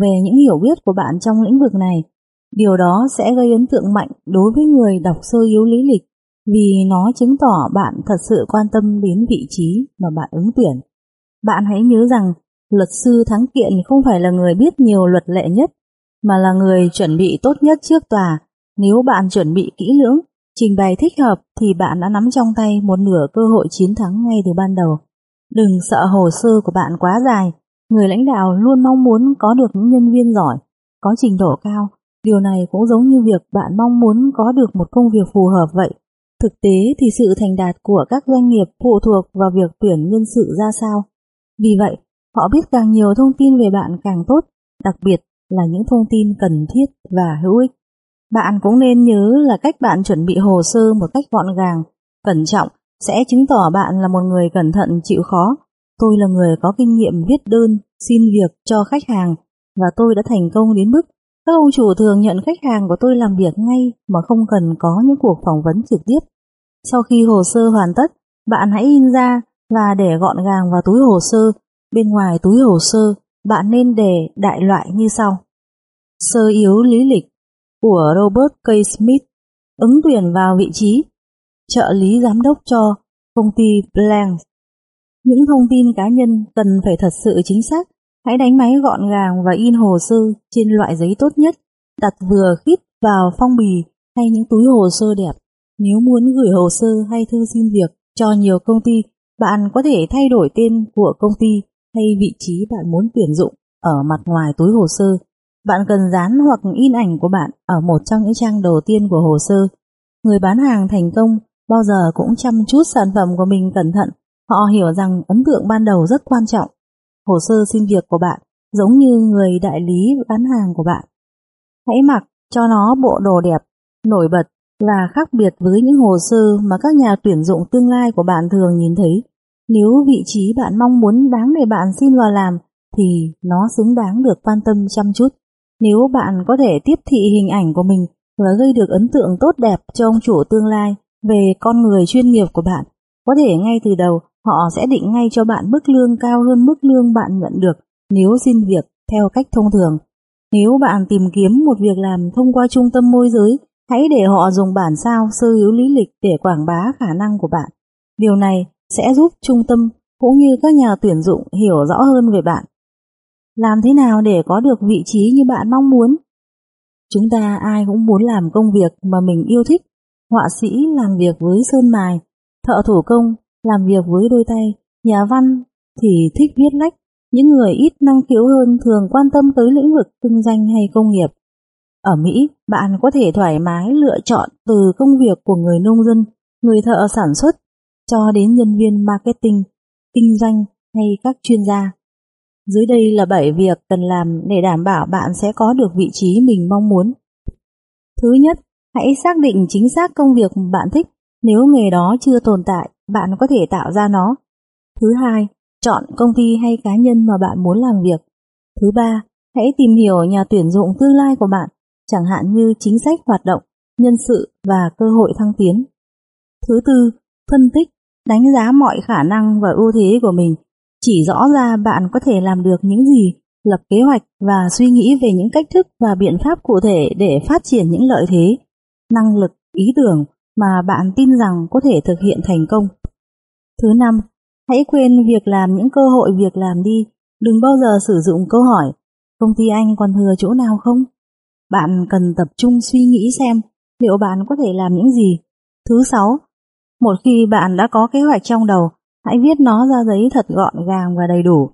về những hiểu biết của bạn trong lĩnh vực này. Điều đó sẽ gây ấn tượng mạnh đối với người đọc sơ yếu lý lịch vì nó chứng tỏ bạn thật sự quan tâm đến vị trí mà bạn ứng tuyển. Bạn hãy nhớ rằng luật sư thắng kiện không phải là người biết nhiều luật lệ nhất mà là người chuẩn bị tốt nhất trước tòa. Nếu bạn chuẩn bị kỹ lưỡng, trình bày thích hợp thì bạn đã nắm trong tay một nửa cơ hội chiến thắng ngay từ ban đầu. Đừng sợ hồ sơ của bạn quá dài. Người lãnh đạo luôn mong muốn có được những nhân viên giỏi, có trình độ cao. Điều này cũng giống như việc bạn mong muốn có được một công việc phù hợp vậy. Thực tế thì sự thành đạt của các doanh nghiệp phụ thuộc vào việc tuyển nhân sự ra sao. Vì vậy, họ biết càng nhiều thông tin về bạn càng tốt, đặc biệt là những thông tin cần thiết và hữu ích. Bạn cũng nên nhớ là cách bạn chuẩn bị hồ sơ một cách gọn gàng, cẩn trọng sẽ chứng tỏ bạn là một người cẩn thận chịu khó. Tôi là người có kinh nghiệm viết đơn, xin việc cho khách hàng và tôi đã thành công đến mức các ông chủ thường nhận khách hàng của tôi làm việc ngay mà không cần có những cuộc phỏng vấn trực tiếp. Sau khi hồ sơ hoàn tất, bạn hãy in ra và để gọn gàng vào túi hồ sơ. Bên ngoài túi hồ sơ, bạn nên để đại loại như sau. Sơ yếu lý lịch của Robert K. Smith ứng tuyển vào vị trí trợ lý giám đốc cho công ty Blank. Những thông tin cá nhân cần phải thật sự chính xác. Hãy đánh máy gọn gàng và in hồ sơ trên loại giấy tốt nhất, đặt vừa khít vào phong bì hay những túi hồ sơ đẹp. Nếu muốn gửi hồ sơ hay thư xin việc cho nhiều công ty, bạn có thể thay đổi tên của công ty hay vị trí bạn muốn tuyển dụng ở mặt ngoài túi hồ sơ. Bạn cần dán hoặc in ảnh của bạn ở một trong những trang đầu tiên của hồ sơ. Người bán hàng thành công bao giờ cũng chăm chút sản phẩm của mình cẩn thận. Họ hiểu rằng ấn tượng ban đầu rất quan trọng. Hồ sơ xin việc của bạn giống như người đại lý bán hàng của bạn. Hãy mặc cho nó bộ đồ đẹp, nổi bật và khác biệt với những hồ sơ mà các nhà tuyển dụng tương lai của bạn thường nhìn thấy. Nếu vị trí bạn mong muốn đáng để bạn xin vào làm thì nó xứng đáng được quan tâm chăm chút. Nếu bạn có thể tiếp thị hình ảnh của mình và gây được ấn tượng tốt đẹp cho ông chủ tương lai về con người chuyên nghiệp của bạn, có thể ngay từ đầu họ sẽ định ngay cho bạn mức lương cao hơn mức lương bạn nhận được nếu xin việc theo cách thông thường. Nếu bạn tìm kiếm một việc làm thông qua trung tâm môi giới, hãy để họ dùng bản sao sơ yếu lý lịch để quảng bá khả năng của bạn. Điều này sẽ giúp trung tâm cũng như các nhà tuyển dụng hiểu rõ hơn về bạn. Làm thế nào để có được vị trí như bạn mong muốn? Chúng ta ai cũng muốn làm công việc mà mình yêu thích. Họa sĩ làm việc với sơn mài, thợ thủ công làm việc với đôi tay, nhà văn thì thích viết lách. Những người ít năng khiếu hơn thường quan tâm tới lĩnh vực kinh doanh hay công nghiệp. Ở Mỹ, bạn có thể thoải mái lựa chọn từ công việc của người nông dân, người thợ sản xuất, cho đến nhân viên marketing, kinh doanh hay các chuyên gia. Dưới đây là 7 việc cần làm để đảm bảo bạn sẽ có được vị trí mình mong muốn. Thứ nhất, hãy xác định chính xác công việc bạn thích. Nếu nghề đó chưa tồn tại, bạn có thể tạo ra nó. Thứ hai, chọn công ty hay cá nhân mà bạn muốn làm việc. Thứ ba, hãy tìm hiểu nhà tuyển dụng tương lai của bạn, chẳng hạn như chính sách hoạt động, nhân sự và cơ hội thăng tiến. Thứ tư, phân tích, đánh giá mọi khả năng và ưu thế của mình chỉ rõ ra bạn có thể làm được những gì, lập kế hoạch và suy nghĩ về những cách thức và biện pháp cụ thể để phát triển những lợi thế, năng lực, ý tưởng mà bạn tin rằng có thể thực hiện thành công. Thứ năm, hãy quên việc làm những cơ hội việc làm đi, đừng bao giờ sử dụng câu hỏi công ty anh còn thừa chỗ nào không? Bạn cần tập trung suy nghĩ xem liệu bạn có thể làm những gì. Thứ sáu, một khi bạn đã có kế hoạch trong đầu, hãy viết nó ra giấy thật gọn gàng và đầy đủ.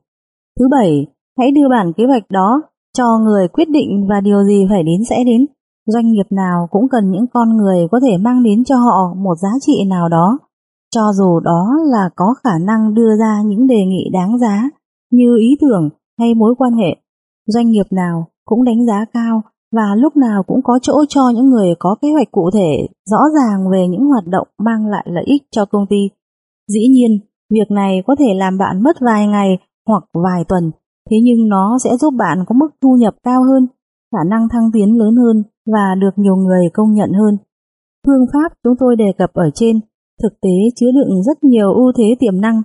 Thứ bảy, hãy đưa bản kế hoạch đó cho người quyết định và điều gì phải đến sẽ đến. Doanh nghiệp nào cũng cần những con người có thể mang đến cho họ một giá trị nào đó, cho dù đó là có khả năng đưa ra những đề nghị đáng giá như ý tưởng hay mối quan hệ. Doanh nghiệp nào cũng đánh giá cao và lúc nào cũng có chỗ cho những người có kế hoạch cụ thể rõ ràng về những hoạt động mang lại lợi ích cho công ty. Dĩ nhiên, Việc này có thể làm bạn mất vài ngày hoặc vài tuần, thế nhưng nó sẽ giúp bạn có mức thu nhập cao hơn, khả năng thăng tiến lớn hơn và được nhiều người công nhận hơn. Phương pháp chúng tôi đề cập ở trên thực tế chứa đựng rất nhiều ưu thế tiềm năng,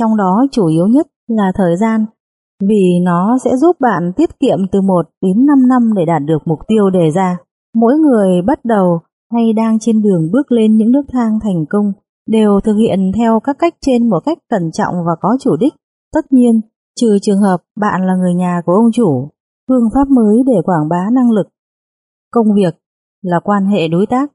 trong đó chủ yếu nhất là thời gian, vì nó sẽ giúp bạn tiết kiệm từ 1 đến 5 năm để đạt được mục tiêu đề ra. Mỗi người bắt đầu hay đang trên đường bước lên những nước thang thành công đều thực hiện theo các cách trên một cách cẩn trọng và có chủ đích. Tất nhiên, trừ trường hợp bạn là người nhà của ông chủ, phương pháp mới để quảng bá năng lực. Công việc là quan hệ đối tác.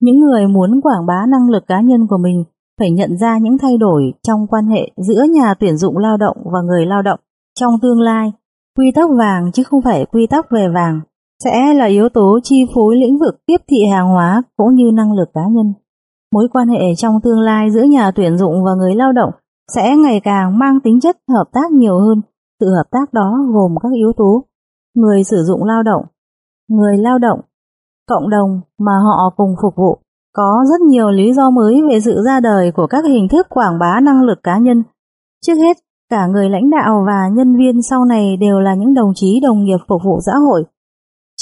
Những người muốn quảng bá năng lực cá nhân của mình phải nhận ra những thay đổi trong quan hệ giữa nhà tuyển dụng lao động và người lao động. Trong tương lai, quy tắc vàng chứ không phải quy tắc về vàng sẽ là yếu tố chi phối lĩnh vực tiếp thị hàng hóa cũng như năng lực cá nhân. Mối quan hệ trong tương lai giữa nhà tuyển dụng và người lao động sẽ ngày càng mang tính chất hợp tác nhiều hơn. Sự hợp tác đó gồm các yếu tố người sử dụng lao động, người lao động, cộng đồng mà họ cùng phục vụ. Có rất nhiều lý do mới về sự ra đời của các hình thức quảng bá năng lực cá nhân. Trước hết, cả người lãnh đạo và nhân viên sau này đều là những đồng chí đồng nghiệp phục vụ xã hội.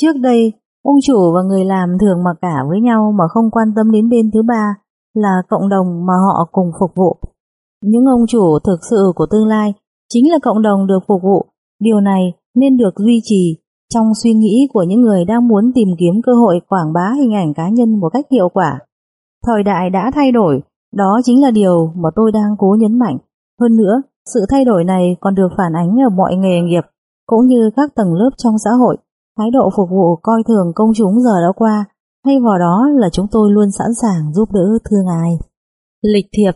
Trước đây, ông chủ và người làm thường mặc cả với nhau mà không quan tâm đến bên thứ ba là cộng đồng mà họ cùng phục vụ. Những ông chủ thực sự của tương lai chính là cộng đồng được phục vụ. Điều này nên được duy trì trong suy nghĩ của những người đang muốn tìm kiếm cơ hội quảng bá hình ảnh cá nhân một cách hiệu quả. Thời đại đã thay đổi, đó chính là điều mà tôi đang cố nhấn mạnh. Hơn nữa, sự thay đổi này còn được phản ánh ở mọi nghề nghiệp, cũng như các tầng lớp trong xã hội. Thái độ phục vụ coi thường công chúng giờ đã qua, thay vào đó là chúng tôi luôn sẵn sàng giúp đỡ thương ai. Lịch thiệp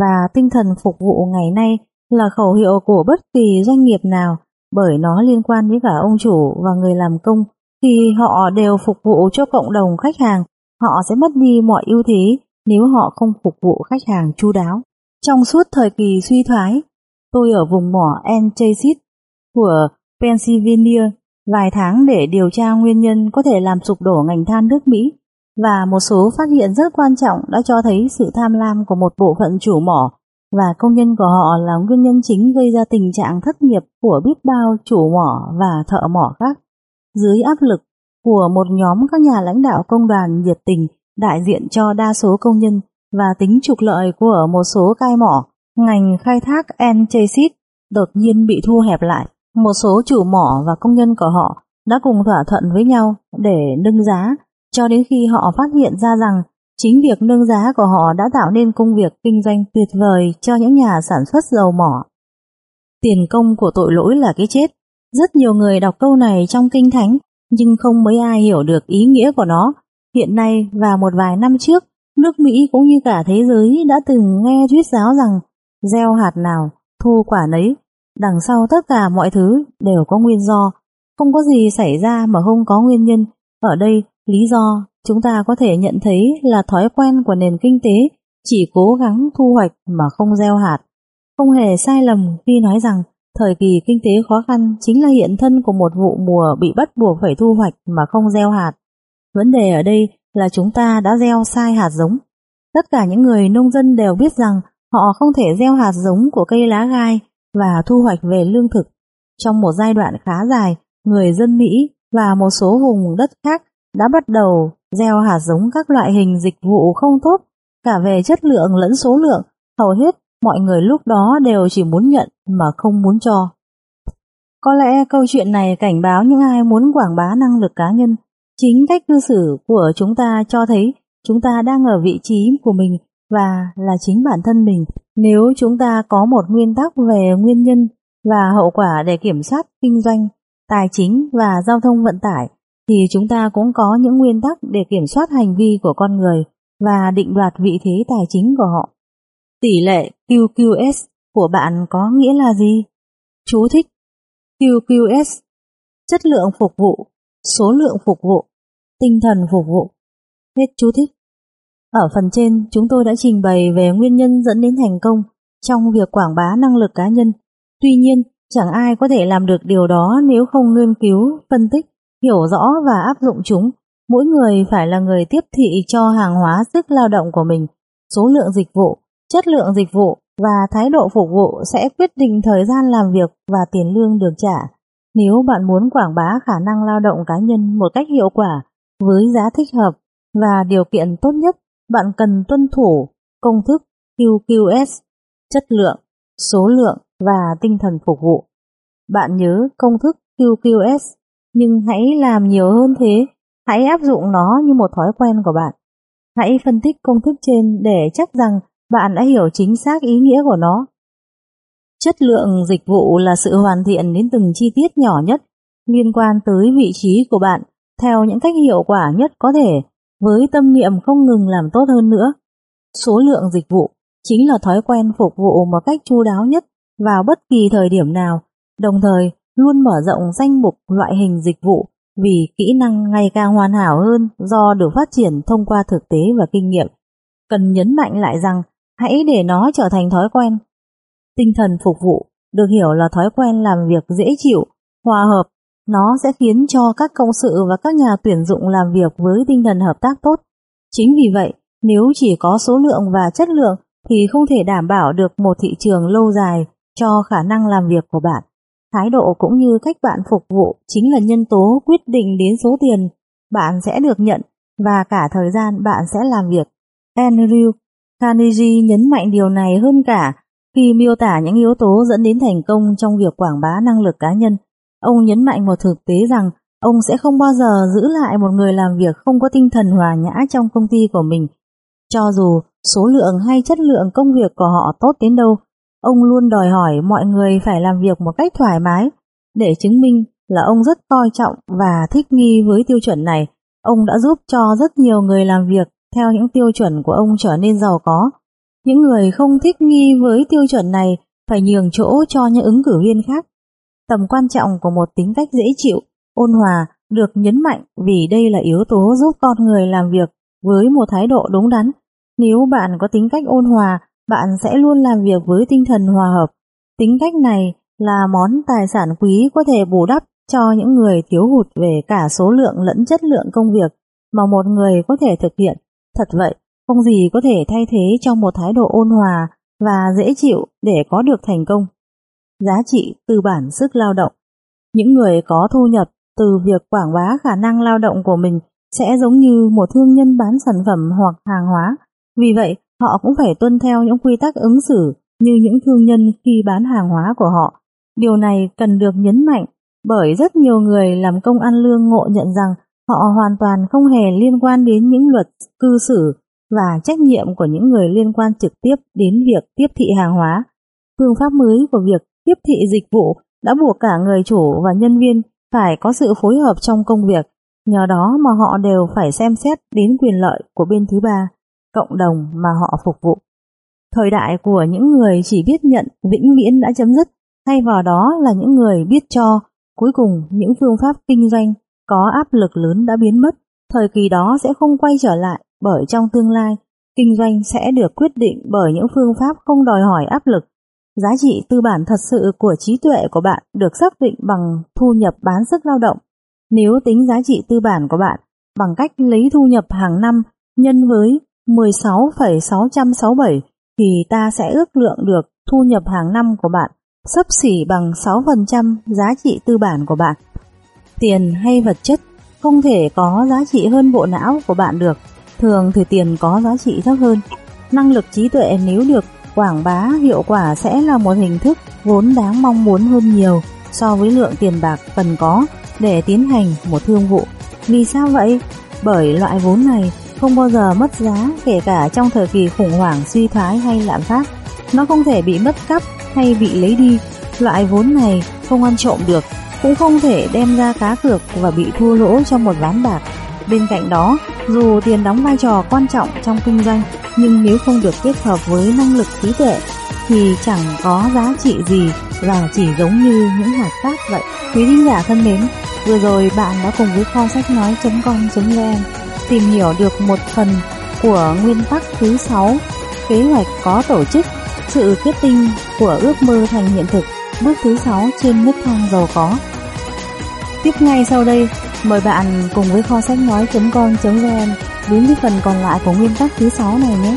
và tinh thần phục vụ ngày nay là khẩu hiệu của bất kỳ doanh nghiệp nào bởi nó liên quan với cả ông chủ và người làm công. Khi họ đều phục vụ cho cộng đồng khách hàng, họ sẽ mất đi mọi ưu thế nếu họ không phục vụ khách hàng chu đáo. Trong suốt thời kỳ suy thoái, tôi ở vùng mỏ Antrasit của Pennsylvania vài tháng để điều tra nguyên nhân có thể làm sụp đổ ngành than nước Mỹ và một số phát hiện rất quan trọng đã cho thấy sự tham lam của một bộ phận chủ mỏ và công nhân của họ là nguyên nhân chính gây ra tình trạng thất nghiệp của biết bao chủ mỏ và thợ mỏ khác. Dưới áp lực của một nhóm các nhà lãnh đạo công đoàn nhiệt tình đại diện cho đa số công nhân và tính trục lợi của một số cai mỏ, ngành khai thác Antrasit đột nhiên bị thu hẹp lại. Một số chủ mỏ và công nhân của họ đã cùng thỏa thuận với nhau để nâng giá cho đến khi họ phát hiện ra rằng chính việc nâng giá của họ đã tạo nên công việc kinh doanh tuyệt vời cho những nhà sản xuất dầu mỏ. Tiền công của tội lỗi là cái chết. Rất nhiều người đọc câu này trong kinh thánh, nhưng không mấy ai hiểu được ý nghĩa của nó. Hiện nay và một vài năm trước, nước Mỹ cũng như cả thế giới đã từng nghe thuyết giáo rằng gieo hạt nào, thu quả nấy. Đằng sau tất cả mọi thứ đều có nguyên do, không có gì xảy ra mà không có nguyên nhân. Ở đây Lý do chúng ta có thể nhận thấy là thói quen của nền kinh tế chỉ cố gắng thu hoạch mà không gieo hạt. Không hề sai lầm khi nói rằng thời kỳ kinh tế khó khăn chính là hiện thân của một vụ mùa bị bắt buộc phải thu hoạch mà không gieo hạt. Vấn đề ở đây là chúng ta đã gieo sai hạt giống. Tất cả những người nông dân đều biết rằng họ không thể gieo hạt giống của cây lá gai và thu hoạch về lương thực. Trong một giai đoạn khá dài, người dân Mỹ và một số vùng đất khác đã bắt đầu gieo hạt giống các loại hình dịch vụ không tốt, cả về chất lượng lẫn số lượng, hầu hết mọi người lúc đó đều chỉ muốn nhận mà không muốn cho. Có lẽ câu chuyện này cảnh báo những ai muốn quảng bá năng lực cá nhân, chính cách cư xử của chúng ta cho thấy chúng ta đang ở vị trí của mình và là chính bản thân mình. Nếu chúng ta có một nguyên tắc về nguyên nhân và hậu quả để kiểm soát kinh doanh, tài chính và giao thông vận tải, thì chúng ta cũng có những nguyên tắc để kiểm soát hành vi của con người và định đoạt vị thế tài chính của họ. Tỷ lệ QQS của bạn có nghĩa là gì? Chú thích QQS Chất lượng phục vụ, số lượng phục vụ, tinh thần phục vụ. Hết chú thích. Ở phần trên, chúng tôi đã trình bày về nguyên nhân dẫn đến thành công trong việc quảng bá năng lực cá nhân. Tuy nhiên, chẳng ai có thể làm được điều đó nếu không nghiên cứu, phân tích hiểu rõ và áp dụng chúng. Mỗi người phải là người tiếp thị cho hàng hóa sức lao động của mình, số lượng dịch vụ, chất lượng dịch vụ và thái độ phục vụ sẽ quyết định thời gian làm việc và tiền lương được trả. Nếu bạn muốn quảng bá khả năng lao động cá nhân một cách hiệu quả với giá thích hợp và điều kiện tốt nhất, bạn cần tuân thủ công thức QQS, chất lượng, số lượng và tinh thần phục vụ. Bạn nhớ công thức QQS, nhưng hãy làm nhiều hơn thế, hãy áp dụng nó như một thói quen của bạn. Hãy phân tích công thức trên để chắc rằng bạn đã hiểu chính xác ý nghĩa của nó. Chất lượng dịch vụ là sự hoàn thiện đến từng chi tiết nhỏ nhất liên quan tới vị trí của bạn theo những cách hiệu quả nhất có thể với tâm niệm không ngừng làm tốt hơn nữa. Số lượng dịch vụ chính là thói quen phục vụ một cách chu đáo nhất vào bất kỳ thời điểm nào, đồng thời luôn mở rộng danh mục loại hình dịch vụ vì kỹ năng ngày càng hoàn hảo hơn do được phát triển thông qua thực tế và kinh nghiệm. Cần nhấn mạnh lại rằng hãy để nó trở thành thói quen. Tinh thần phục vụ được hiểu là thói quen làm việc dễ chịu, hòa hợp, nó sẽ khiến cho các công sự và các nhà tuyển dụng làm việc với tinh thần hợp tác tốt. Chính vì vậy, nếu chỉ có số lượng và chất lượng thì không thể đảm bảo được một thị trường lâu dài cho khả năng làm việc của bạn. Thái độ cũng như cách bạn phục vụ chính là nhân tố quyết định đến số tiền bạn sẽ được nhận và cả thời gian bạn sẽ làm việc. Andrew Carnegie nhấn mạnh điều này hơn cả khi miêu tả những yếu tố dẫn đến thành công trong việc quảng bá năng lực cá nhân. Ông nhấn mạnh một thực tế rằng ông sẽ không bao giờ giữ lại một người làm việc không có tinh thần hòa nhã trong công ty của mình. Cho dù số lượng hay chất lượng công việc của họ tốt đến đâu, ông luôn đòi hỏi mọi người phải làm việc một cách thoải mái. Để chứng minh là ông rất coi trọng và thích nghi với tiêu chuẩn này, ông đã giúp cho rất nhiều người làm việc theo những tiêu chuẩn của ông trở nên giàu có. Những người không thích nghi với tiêu chuẩn này phải nhường chỗ cho những ứng cử viên khác. Tầm quan trọng của một tính cách dễ chịu, ôn hòa được nhấn mạnh vì đây là yếu tố giúp con người làm việc với một thái độ đúng đắn. Nếu bạn có tính cách ôn hòa, bạn sẽ luôn làm việc với tinh thần hòa hợp. Tính cách này là món tài sản quý có thể bù đắp cho những người thiếu hụt về cả số lượng lẫn chất lượng công việc mà một người có thể thực hiện Thật vậy, không gì có thể thay thế cho một thái độ ôn hòa và dễ chịu để có được thành công. Giá trị từ bản sức lao động Những người có thu nhập từ việc quảng bá khả năng lao động của mình sẽ giống như một thương nhân bán sản phẩm hoặc hàng hóa. Vì vậy, họ cũng phải tuân theo những quy tắc ứng xử như những thương nhân khi bán hàng hóa của họ. Điều này cần được nhấn mạnh bởi rất nhiều người làm công ăn lương ngộ nhận rằng Họ hoàn toàn không hề liên quan đến những luật cư xử và trách nhiệm của những người liên quan trực tiếp đến việc tiếp thị hàng hóa. Phương pháp mới của việc tiếp thị dịch vụ đã buộc cả người chủ và nhân viên phải có sự phối hợp trong công việc, nhờ đó mà họ đều phải xem xét đến quyền lợi của bên thứ ba, cộng đồng mà họ phục vụ. Thời đại của những người chỉ biết nhận vĩnh viễn đã chấm dứt, thay vào đó là những người biết cho, cuối cùng những phương pháp kinh doanh có áp lực lớn đã biến mất, thời kỳ đó sẽ không quay trở lại bởi trong tương lai, kinh doanh sẽ được quyết định bởi những phương pháp không đòi hỏi áp lực. Giá trị tư bản thật sự của trí tuệ của bạn được xác định bằng thu nhập bán sức lao động. Nếu tính giá trị tư bản của bạn bằng cách lấy thu nhập hàng năm nhân với 16,667 thì ta sẽ ước lượng được thu nhập hàng năm của bạn sấp xỉ bằng 6% giá trị tư bản của bạn tiền hay vật chất không thể có giá trị hơn bộ não của bạn được. Thường thì tiền có giá trị thấp hơn. Năng lực trí tuệ nếu được quảng bá hiệu quả sẽ là một hình thức vốn đáng mong muốn hơn nhiều so với lượng tiền bạc cần có để tiến hành một thương vụ. Vì sao vậy? Bởi loại vốn này không bao giờ mất giá, kể cả trong thời kỳ khủng hoảng, suy thoái hay lạm phát. Nó không thể bị mất cắp hay bị lấy đi. Loại vốn này không ăn trộm được, cũng không thể đem ra cá cược và bị thua lỗ trong một ván bạc. Bên cạnh đó, dù tiền đóng vai trò quan trọng trong kinh doanh, nhưng nếu không được kết hợp với năng lực trí tuệ thì chẳng có giá trị gì và chỉ giống như những hạt cát vậy. Quý thính giả thân mến, vừa rồi bạn đã cùng với kho sách nói.com.vn tìm hiểu được một phần của nguyên tắc thứ 6 kế hoạch có tổ chức sự kết tinh của ước mơ thành hiện thực bước thứ 6 trên nước thang giàu có Tiếp ngay sau đây, mời bạn cùng với kho sách nói.com.vn đến với phần còn lại của nguyên tắc thứ 6 này nhé.